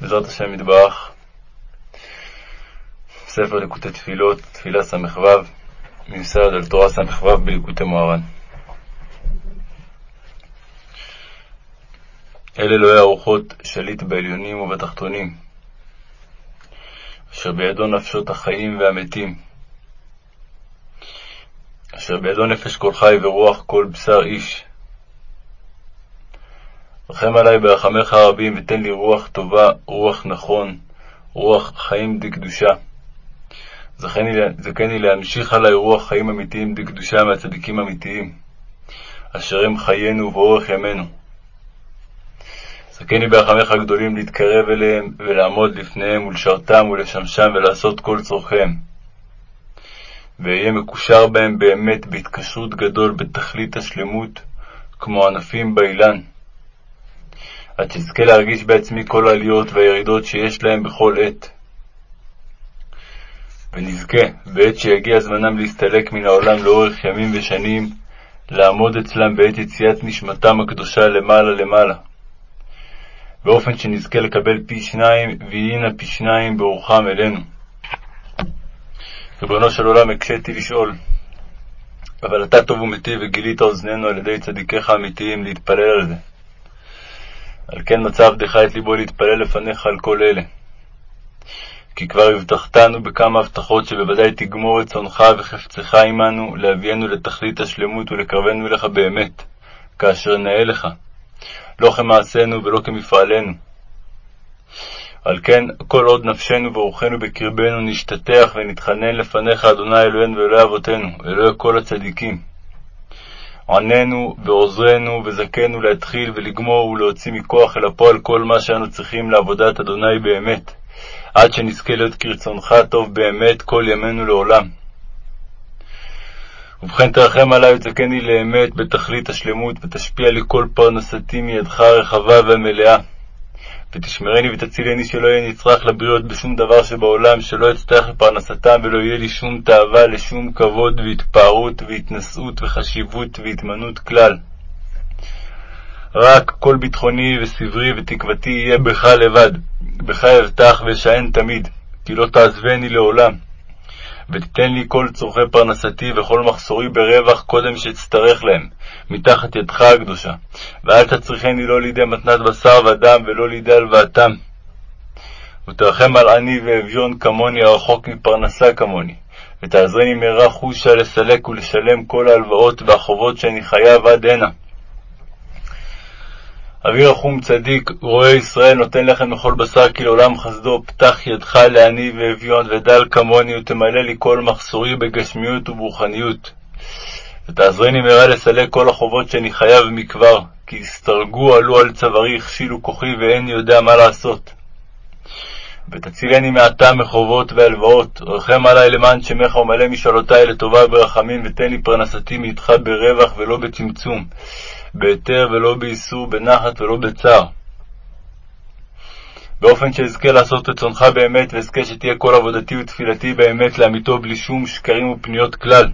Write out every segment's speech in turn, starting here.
בעזרת השם יתברך, ספר ליקוטי תפילות, תפילה ס"ו, מיוסד על תורה ס"ו בליקוטי מוהר"ן. אלה אלוהי הרוחות, שליט בעליונים ובתחתונים, אשר בידו נפשות החיים והמתים, אשר בידו נפש כל חי ורוח כל בשר איש, רחם עלי ברחמך הרבים, ותן לי רוח טובה, רוח נכון, רוח חיים דקדושה. זכני להמשיך עלי רוח חיים אמיתיים דקדושה מהצדיקים אמיתיים, אשר הם חיינו ואורך ימינו. זכני ברחמך הגדולים להתקרב אליהם ולעמוד לפניהם ולשרתם ולשמשם ולעשות כל צורכיהם. ואהיה מקושר בהם באמת בהתקשרות גדול בתכלית השלמות, כמו ענפים באילן. עד שאזכה להרגיש בעצמי כל העליות והירידות שיש להם בכל עת. ונזכה, בעת שיגיע זמנם להסתלק מן העולם לאורך ימים ושנים, לעמוד אצלם בעת יציאת נשמתם הקדושה למעלה למעלה, באופן שנזכה לקבל פי שניים, ויהינה פי שניים ברוחם אלינו. ריבונו של עולם, הקשיתי לשאול, אבל אתה טוב ומיטיב וגילית אוזנינו על ידי צדיקיך האמיתיים להתפלל על זה. על כן מצא עבדך את ליבו להתפלל לפניך על כל אלה. כי כבר הבטחתנו בכמה הבטחות שבוודאי תגמור רצונך וחפצך עמנו, להביאנו לתכלית השלמות ולקרבנו אליך באמת, כאשר נאה לך, לא כמעשינו ולא כמפעלנו. על כן, כל עוד נפשנו ורוחנו בקרבנו נשתטח ונתחנן לפניך, אדוני אלוהינו ואלוהי אבותינו, אלוהי כל הצדיקים. עננו ועוזרנו וזכנו להתחיל ולגמור ולהוציא מכוח אל הפועל כל מה שאנו צריכים לעבודת אדוני באמת, עד שנזכה להיות כרצונך טוב באמת כל ימינו לעולם. ובכן תרחם עלי ותזכני לאמת בתכלית השלמות, ותשפיע לי כל פרנסתי מידך הרחבה והמלאה. ותשמרני ותצילני שלא יהיה נצרך לבריות בשום דבר שבעולם, שלא אצטרך לפרנסתם ולא יהיה לי שום תאווה לשום כבוד והתפארות והתנשאות וחשיבות והתמנות כלל. רק כל ביטחוני וסברי ותקוותי יהיה בך לבד, בך אבטח ואשען תמיד, כי לא תעזבני לעולם. ותיתן לי כל צורכי פרנסתי וכל מחסורי ברווח קודם שאצטרך להם, מתחת ידך הקדושה. ואל תצריכני לא לידי מתנת בשר ודם, ולא לידי הלוואתם. ותרחם על עני ואביון כמוני, הרחוק מפרנסה כמוני. ותעזרני מהרה חושה לסלק ולשלם כל ההלוואות והחובות שאני חייב עד הנה. אבי רחום צדיק, רואה ישראל, נותן לחם מכל בשר, כי לעולם חסדו, פתח ידך לעני ואביון, ודל כמוני, ותמלא לי כל מחסורי בגשמיות וברוחניות. ותעזרני מהרה לסלק כל החובות שאני חייב מכבר, כי הסתרגו עלו על צווארי, הכשילו כוחי, ואיני יודע מה לעשות. ותצילני מעתה מחובות והלוואות, רחם עלי למען שמך ומלא משאלותי לטובה ברחמים, ותן לי פרנסתי מאיתך ברווח ולא בצמצום. בהיתר ולא באיסור, בנחת ולא בצער. באופן שאזכה לעשות רצונך באמת, ואזכה שתהיה כל עבודתי ותפילתי באמת לאמיתו בלי שום שקרים ופניות כלל,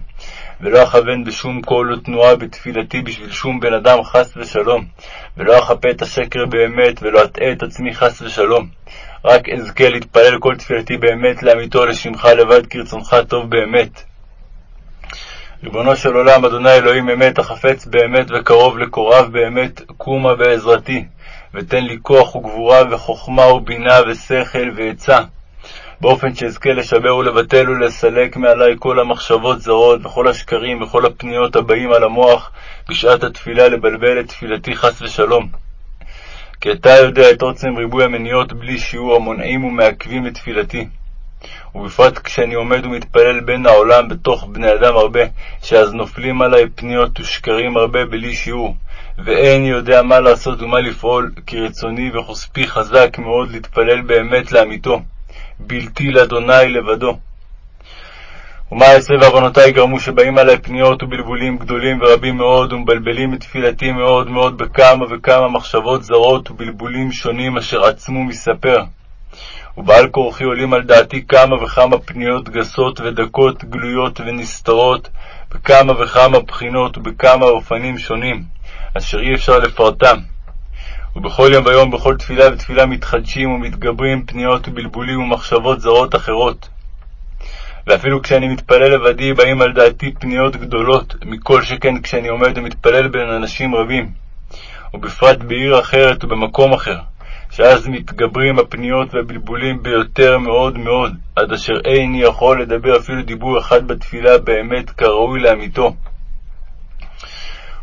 ולא אכוון בשום קול ותנועה בתפילתי בשביל שום בן אדם חס ושלום, ולא אכפה את השקר באמת, ולא אטעה את עצמי חס ושלום. רק אזכה להתפלל כל תפילתי באמת לאמיתו לשמך לבד כרצונך טוב באמת. ריבונו של עולם, אדוני אלוהים אמת, החפץ באמת וקרוב לקוריו באמת, קומה בעזרתי, ותן לי כוח וגבורה וחוכמה ובינה ושכל ועצה, באופן שאזכה לשבר ולבטל ולסלק מעלי כל המחשבות זרות וכל השקרים וכל הפניות הבאים על המוח בשעת התפילה לבלבל את תפילתי חס ושלום. כי אתה יודע את עוצם ריבוי המניות בלי שיעור המונעים ומעכבים את תפילתי. ובפרט כשאני עומד ומתפלל בין העולם בתוך בני אדם הרבה, שאז נופלים עלי פניות ושקרים הרבה בלי שיעור, ואין יודע מה לעשות ומה לפעול, כי רצוני וחוספי חזק מאוד להתפלל באמת לאמיתו, בלתי לאדוני לבדו. ומה אעשה ועוונותי גרמו שבאים עלי פניות ובלבולים גדולים ורבים מאוד, ומבלבלים את תפילתי מאוד מאוד בכמה וכמה מחשבות זרות ובלבולים שונים אשר עצמו מספר. ובעל כורחי עולים על דעתי כמה וכמה פניות גסות ודקות, גלויות ונסתרות, בכמה וכמה בחינות ובכמה אופנים שונים, אשר אי אפשר לפרטם. ובכל יום ויום בכל תפילה ותפילה מתחדשים ומתגברים פניות ובלבולים ומחשבות זרות אחרות. ואפילו כשאני מתפלל לבדי באים על דעתי פניות גדולות, מכל שכן כשאני עומד ומתפלל בין אנשים רבים, ובפרט בעיר אחרת ובמקום אחר, שאז מתגברים הפניות והבלבולים ביותר מאוד מאוד, עד אשר איני יכול לדבר אפילו דיבור אחד בתפילה באמת כראוי לאמיתו.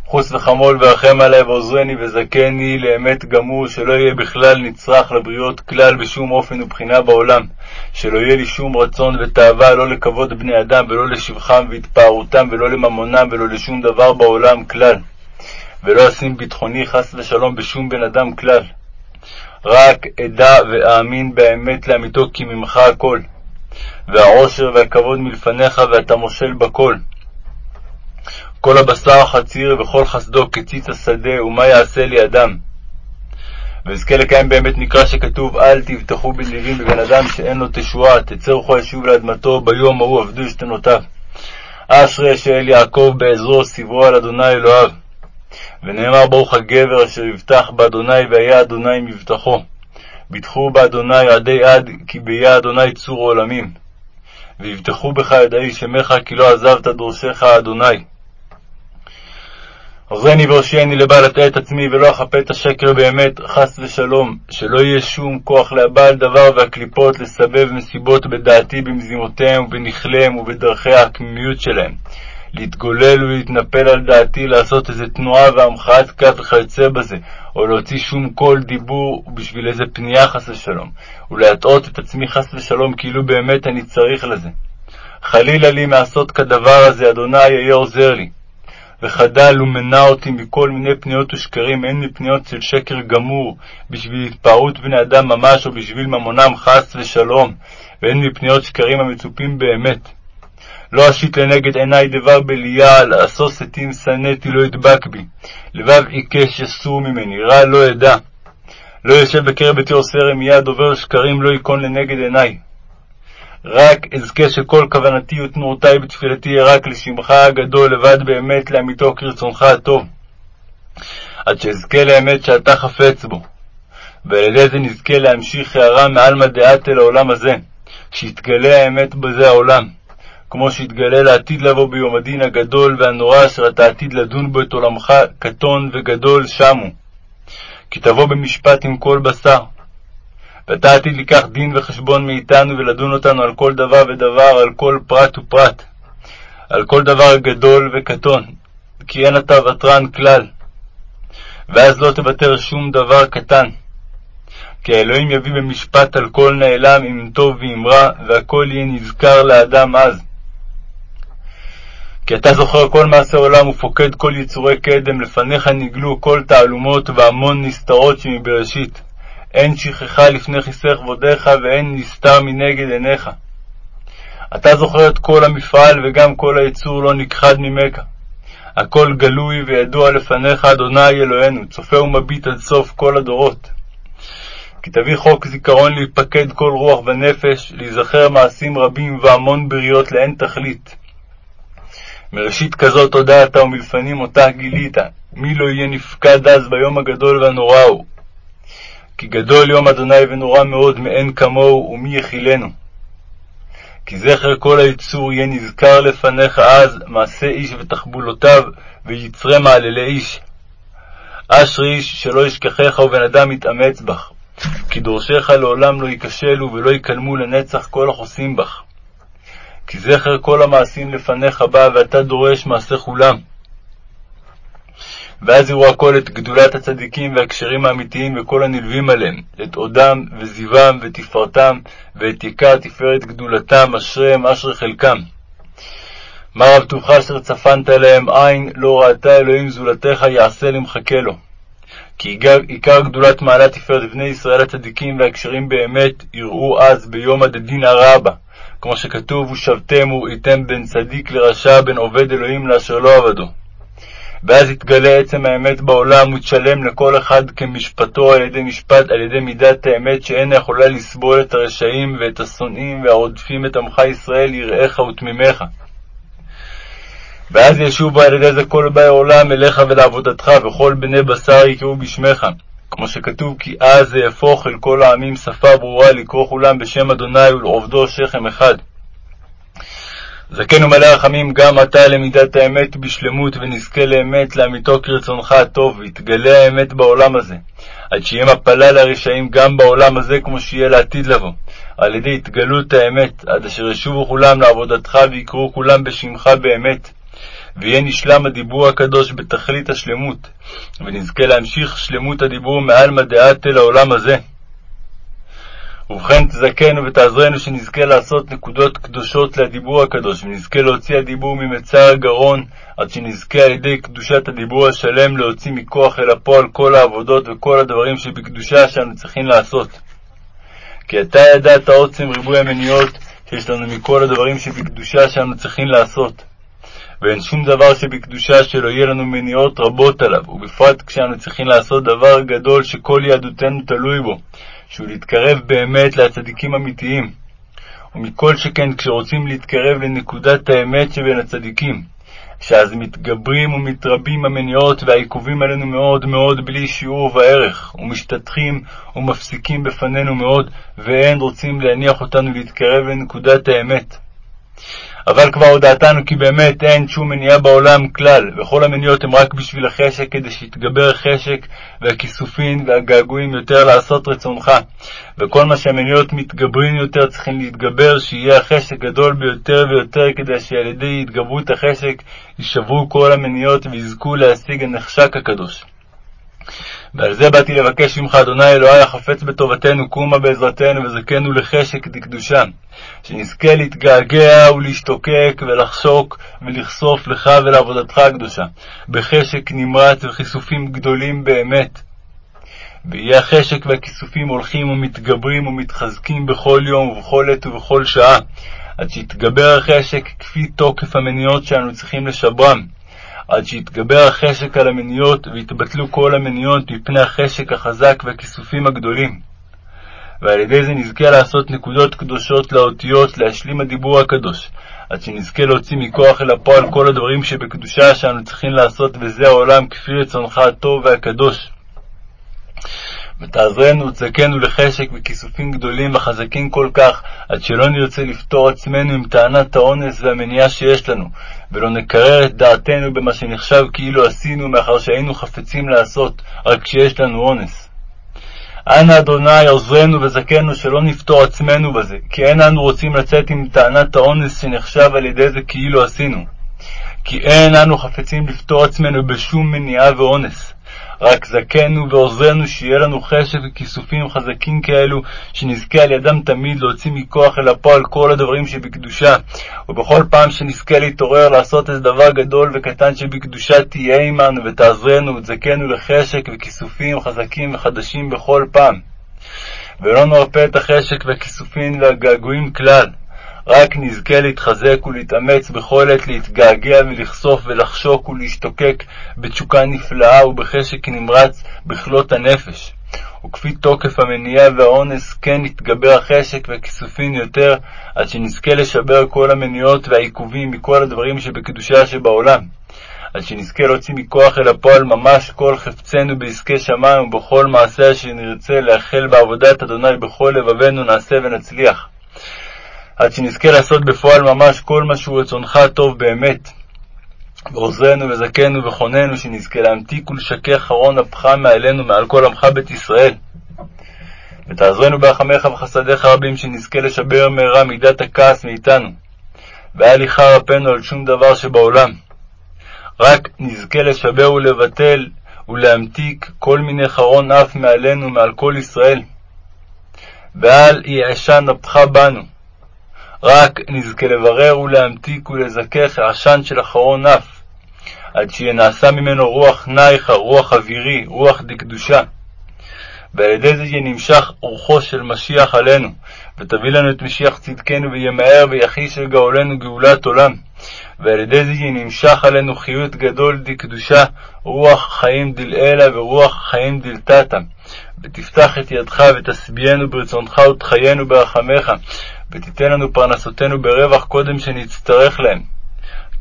חוס וחמול ורחם עלי ועוזרני וזכני לאמת גמור, שלא יהיה בכלל נצרך לבריות כלל בשום אופן ובחינה בעולם, שלא יהיה לי שום רצון ותאווה לא לכבוד בני אדם ולא לשבחם והתפארותם ולא לממונם ולא לשום דבר בעולם כלל, ולא אשים ביטחוני חס ושלום בשום בן אדם כלל. רק אדע ואאמין באמת לאמיתו כי ממך הכל, והעושר והכבוד מלפניך ואתה מושל בכל. כל הבשר חציר וכל חסדו כציץ השדה, ומה יעשה לי אדם? ואזכה לקיים באמת מקרא שכתוב אל תבטחו בנביאים בבן אדם שאין לו תשועה, תצא רוחו ישוב לאדמתו, ביום ההוא עבדו שתנותיו. אשרי שאל יעקב בעזרו, סברו על אדוני אלוהיו. ונאמר ברוך הגבר אשר יבטח באדוני והיה אדוני מבטחו. ביטחו באדוני עדי עד, כי ביה אדוני צור עולמים. ויבטחו בך ידעי שמך, כי לא עזבת דורשך אדוני. עוזרני והושיעני לבל אטעה את עצמי ולא אכפה את השקר באמת, חס ושלום, שלא יהיה שום כוח לבעל דבר והקליפות לסבב מסיבות בדעתי במזימותיהם ובנכליהם ובדרכי העקמיות שלהם. להתגולל ולהתנפל על דעתי, לעשות איזה תנועה והמחאת כף וכיוצא בזה, או להוציא שום קול דיבור בשביל איזה פנייה חס ושלום, ולהטעות את עצמי חס ושלום כאילו באמת אני צריך לזה. חלילה לי מעשות כדבר הזה, אדוני היה עוזר לי. וחדל ומנע אותי מכל מיני פניות ושקרים, הן מפניות של שקר גמור, בשביל התפארות בני אדם ממש, או בשביל ממונם חס ושלום, והן מפניות שקרים המצופים באמת. לא אשית לנגד עיני דבר בליעל, עשו שתים שנאתי לא ידבק בי. לבב עיקש יסור ממני, רע לא אדע. לא יושב בקרב ביתי עושה רמייה, דובר שקרים לא ייכון לנגד עיני. רק אזכה שכל כוונתי ותנועותי בתפילתי יהיה רק לשמך הגדול לבד באמת לאמיתו כרצונך הטוב. עד שאזכה לאמת שאתה חפץ בו. ועל ידי זה נזכה להמשיך הערה מעלמא דעתה לעולם הזה, שיתגלה האמת בזה העולם. כמו שיתגלה לעתיד לבוא ביום הדין הגדול והנורא אשר אתה עתיד לדון בו את עולמך קטון וגדול שמו. כי תבוא במשפט עם כל בשר. ואתה עתיד לקח דין וחשבון מאיתנו ולדון אותנו על כל דבר ודבר, על כל פרט ופרט, על כל דבר גדול וקטון, כי אין אתה ותרן כלל. ואז לא תוותר שום דבר קטן. כי האלוהים יביא במשפט על כל נעלם אם טוב ואם רע, והכל יהיה נזכר לאדם אז. כי אתה זוכר כל מעשה עולם ופוקד כל יצורי קדם, לפניך נגלו כל תעלומות והמון נסתרות שמבראשית. אין שכחה לפני כיסא כבודיך, ואין נסתר מנגד עיניך. אתה זוכר את כל המפעל, וגם כל היצור לא נכחד ממך. הכל גלוי וידוע לפניך, אדוני אלוהינו, צופה ומביט עד סוף כל הדורות. כי תביא חוק זיכרון להיפקד כל רוח ונפש, להיזכר מעשים רבים והמון בריות לאין תכלית. מראשית כזאת הודעת ומלפנים אותה גילית, מי לא יהיה נפקד אז ביום הגדול והנורא ההוא. כי גדול יום אדוני ונורא מאוד מאין כמוהו, ומי יכילנו. כי זכר כל היצור יהיה נזכר לפניך אז, מעשה איש ותחבולותיו, ויצרי מעללי איש. אשרי איש שלא ישכחך ובן אדם יתאמץ בך. כי דורשיך לעולם לא ייכשלו ולא יקלמו לנצח כל החוסים בך. כי זכר כל המעשים לפניך בא, ואתה דורש מעשה כולם. ואז יראו הכל את גדולת הצדיקים והקשרים האמיתיים וכל הנלווים עליהם, את עודם וזיום ותפארתם, ואת יקר תפארת גדולתם, אשריהם אשרי חלקם. מה רב טובך אשר צפנת להם עין, לא ראתה אלוהים זולתך, יעשה למחכה לו. כי עיקר, עיקר גדולת מעלת תפארת בני ישראל הצדיקים והקשרים באמת, יראו אז ביום הדדין הרע בה, כמו שכתוב, ושבתם וראיתם בין צדיק לרשע, בין עובד אלוהים לאשר לא עבדו. ואז יתגלה עצם האמת בעולם ותשלם לכל אחד כמשפטו על ידי משפט, על ידי מידת האמת שאינה יכולה לסבול את הרשעים ואת השונאים והרודפים את עמך ישראל יראיך ותמימיך. ואז ישובו על ידי זה כל באי עולם אליך ולעבודתך, וכל בני בשר יקראו בשמך, כמו שכתוב כי אז יהפוך אל כל העמים שפה ברורה לקרוא כולם בשם אדוני ולעובדו שכם אחד. זכן ומלא רחמים גם אתה למידת האמת בשלמות, ונזכה לאמת לאמיתו כרצונך הטוב, ויתגלה האמת בעולם הזה, עד שיהיה מפלה לרשעים גם בעולם הזה כמו שיהיה לעתיד לבוא, על ידי התגלות האמת, עד אשר ישובו כולם לעבודתך ויקראו כולם בשמך באמת. ויהיה נשלם הדיבור הקדוש בתכלית השלמות, ונזכה להמשיך שלמות הדיבור מעל מדעת אל העולם הזה. ובכן תזכנו ותעזרנו שנזכה לעשות נקודות קדושות לדיבור הקדוש, ונזכה להוציא הדיבור ממצר הגרון, עד שנזכה על ידי קדושת הדיבור השלם להוציא מכוח אל הפועל כל העבודות וכל הדברים שבקדושה שאנו צריכים לעשות. כי אתה ידעת עוצם ריבוי המניעות שיש לנו מכל הדברים שבקדושה שאנו צריכים לעשות. ואין שום דבר שבקדושה שלא יהיה לנו מניעות רבות עליו, ובפרט כשאנו צריכים לעשות דבר גדול שכל יהדותנו תלוי בו, שהוא להתקרב באמת לצדיקים אמיתיים. ומכל שכן כשרוצים להתקרב לנקודת האמת שבין הצדיקים, שאז מתגברים ומתרבים המניעות והעיכובים עלינו מאוד מאוד בלי שיעור וערך, ומשתטחים ומפסיקים בפנינו מאוד, ואין רוצים להניח אותנו להתקרב לנקודת האמת. אבל כבר הודעתנו כי באמת אין שום מניעה בעולם כלל, וכל המניעות הן רק בשביל החשק, כדי שיתגבר החשק והכיסופים והגעגועים יותר לעשות רצונך. וכל מה שהמניעות מתגברים יותר צריכים להתגבר, שיהיה החשק גדול ביותר ויותר, כדי שעל ידי התגברות החשק יישברו כל המניעות ויזכו להשיג הנחשק הקדוש. ועל זה באתי לבקש ממך, אדוני אלוהי החפץ בטובתנו, קומה בעזרתנו וזכנו לחשק דקדושה, שנזכה להתגעגע ולהשתוקק ולחשוק ולכסוף לך ולעבודתך הקדושה, בחשק נמרץ וכיסופים גדולים באמת. ויהיה החשק והכיסופים הולכים ומתגברים ומתחזקים בכל יום ובכל עת ובכל שעה, עד שיתגבר החשק כפי תוקף המניעות שאנו צריכים לשברם, עד שיתגבר החשק על המניות ויתבטלו כל המניות מפני החשק החזק והכיסופים הגדולים. ועל ידי זה נזכה לעשות נקודות קדושות לאותיות, להשלים הדיבור הקדוש, עד שנזכה להוציא מכוח אל הפועל כל הדברים שבקדושה שאנו צריכים לעשות וזה העולם כפי רצונך הטוב והקדוש. ותעזרנו ותזכנו לחשק וכיסופים גדולים וחזקים כל כך, עד שלא נרצה לפתור עצמנו עם טענת האונס והמניעה שיש לנו, ולא נקרר את דעתנו במה שנחשב כאילו עשינו, מאחר שהיינו חפצים לעשות, רק כשיש לנו אונס. אנא אדוני עוזרנו וזכנו שלא נפתור עצמנו בזה, כי אין אנו רוצים לצאת עם טענת האונס שנחשב על ידי זה כאילו עשינו. כי אין אנו חפצים לפתור עצמנו בשום מניעה ואונס. רק זכנו ועוזרנו שיהיה לנו חשק וכיסופים חזקים כאלו, שנזכה על ידם תמיד להוציא מכוח אל הפועל כל הדברים שבקדושה, ובכל פעם שנזכה להתעורר לעשות איזה דבר גדול וקטן שבקדושה תהיה עמנו ותעזרנו ותזכנו לחשק וכיסופים חזקים וחדשים בכל פעם. ולא נרפה את החשק והכיסופים והגעגועים כלל. רק נזכה להתחזק ולהתאמץ בכל עת להתגעגע ולכסוף ולחשוק ולהשתוקק בתשוקה נפלאה ובחשק נמרץ בכלות הנפש. וכפי תוקף המניעה והאונס כן יתגבר החשק והכיסופין יותר, עד שנזכה לשבר כל המניעות והעיכובים מכל הדברים שבקדושה שבעולם. עד שנזכה להוציא מכוח אל הפועל ממש כל חפצנו בעסקי שמיים ובכל מעשה שנרצה לאחל בעבודת אדוני בכל לבבנו נעשה ונצליח. עד שנזכה לעשות בפועל ממש כל מה שהוא רצונך הטוב באמת. ועוזרנו וזכנו וכוננו, שנזכה להמתיק ולשכך חרון אפך מעלינו, מעל כל עמך בית ישראל. ותעזרנו ברחמך וחסדיך רבים, שנזכה לשבר מהרה מידת הכעס מאיתנו. ואל יכר אפנו על שום דבר שבעולם. רק נזכה לשבר ולבטל ולהמתיק כל מיני חרון אף מעלינו, מעל כל ישראל. ואל יעשן אפך בנו. רק נזכה לברר ולהמתיק ולזכך העשן של אחרון אף, עד שיהיה נעשה ממנו רוח נייחה, רוח אווירי, רוח דקדושה. ועל ידי זה יהיה נמשך רוחו של משיח עלינו, ותביא לנו את משיח צדקנו, וימהר ויחיש אל גאולנו גאולת עולם. ועל ידי זה יהיה נמשך עלינו חיות גדול דקדושה, רוח חיים דלעילה ורוח חיים דלתתא. ותפתח את ידך ותשביענו ברצונך ותחיינו ברחמך, ותיתן לנו פרנסותינו ברווח קודם שנצטרך להם.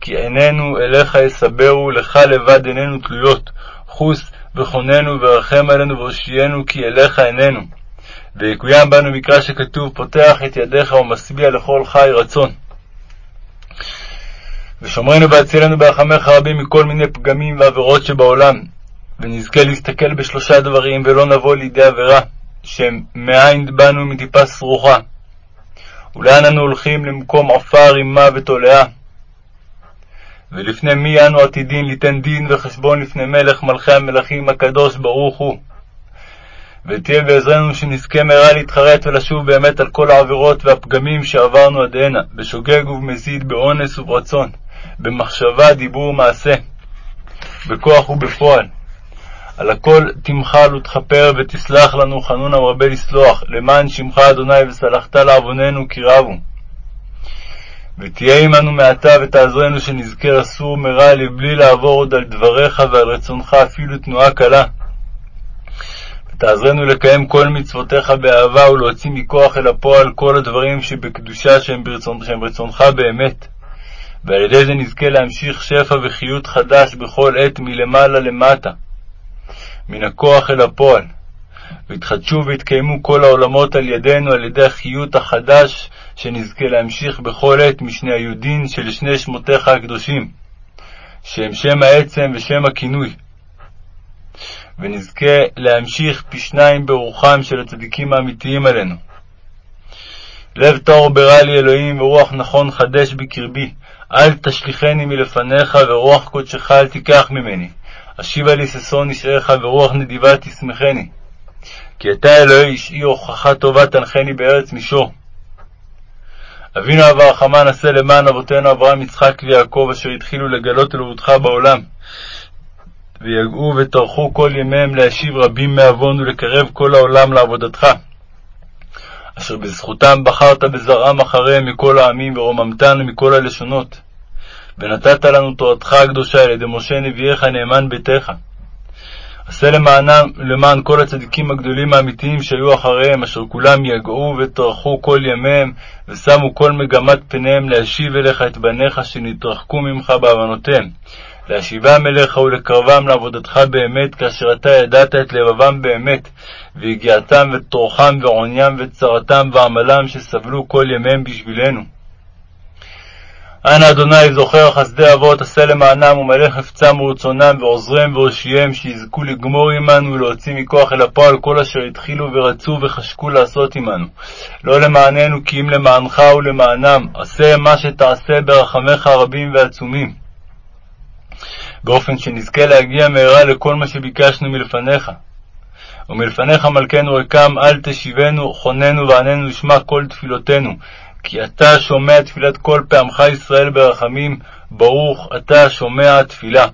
כי עינינו אליך יסברו, לך לבד עינינו תלויות, חוס וכוננו ורחם עלינו והושיענו כי אליך עינינו. ויקוים בנו מקרא שכתוב פותח את ידיך ומשביע לכל חי רצון. ושומרנו והצילנו ברחמך רבים מכל מיני פגמים ועבירות שבעולם, ונזכה להסתכל בשלושה דברים ולא נבוא לידי עבירה, שהם מאין באנו מטיפה סרוחה. ולאן אנו הולכים למקום עפר, אימה ותולעה. ולפני מי אנו עתידין ליתן דין וחשבון לפני מלך מלכי המלכים הקדוש ברוך הוא. ותהיה בעזרנו שנזכה מהרה להתחרט ולשוב באמת על כל העבירות והפגמים שעברנו עד הנה, בשוגג ובמזיד, באונס וברצון, במחשבה, דיבור ומעשה, בכוח ובפועל. על הכל תמחל ותכפר ותסלח לנו חנון המרבה לסלוח, למען שמך אדוני וסלחת לעווננו כי רבו. ותהיה עמנו מעתה ותעזרנו שנזכה לסור מרע לבלי לעבור עוד על דבריך ועל רצונך אפילו תנועה קלה. ותעזרנו לקיים כל מצוותיך באהבה ולהוציא מכוח אל הפועל כל הדברים שבקדושה שהם, ברצונ... שהם רצונך באמת. ועל ידי זה נזכה להמשיך שפע וחיות חדש בכל עת מלמעלה למטה, מן הכוח אל הפועל. ויתחדשו ויתקיימו כל העולמות על ידינו על ידי החיות החדש שנזכה להמשיך בכל עת משני היודין של שני שמותיך הקדושים, שהם שם העצם ושם הכינוי. ונזכה להמשיך פי שניים ברוחם של הצדיקים האמיתיים עלינו. לב טהור ברע לי אלוהים, ורוח נכון חדש בקרבי. אל תשליכני מלפניך, ורוח קודשך אל תיקח ממני. אשיבה לי ששון נשארך, ורוח נדיבה תשמחני. כי אתה אלוהי אישי הוכחה טובה תנחני בארץ מישור. אבינו אב הרחמן עשה למען אבותינו אברהם, יצחק ויעקב, אשר התחילו לגלות אלוהותך בעולם. ויגעו וטרחו כל ימיהם להשיב רבים מעוון ולקרב כל העולם לעבודתך. אשר בזכותם בחרת בזרעם אחריהם מכל העמים, ורוממתנו מכל הלשונות. ונתת לנו תורתך הקדושה על ידי משה נביאך נאמן ביתך. עשה למענם, למען כל הצדיקים הגדולים האמיתיים שהיו אחריהם, אשר כולם יגעו וטרחו כל ימיהם, ושמו כל מגמת פניהם להשיב אליך את בניך שנתרחקו ממך בעוונותיהם, להשיבם אליך ולקרבם לעבודתך באמת, כאשר אתה ידעת את לבבם באמת, ויגיעתם וטורחם ועוניים וצרתם ועמלם שסבלו כל ימיהם בשבילנו. אנא אדוני זוכר חסדי אבות, עשה למענם ומלא חפצם ורצונם, ועוזרם והושיעם, שיזכו לגמור עמנו ולהוציא מכוח אל הפועל כל אשר התחילו ורצו וחשקו לעשות עמנו. לא למעננו כי אם למענך ולמענם, עשה מה שתעשה ברחמיך הרבים והעצומים. באופן שנזכה להגיע מהרה לכל מה שביקשנו מלפניך. ומלפניך מלכנו רקם, אל תשיבנו, חוננו ועננו לשמע כל תפילותינו, כי אתה שומע תפילת כל פעמך ישראל ברחמים, ברוך אתה שומע תפילה.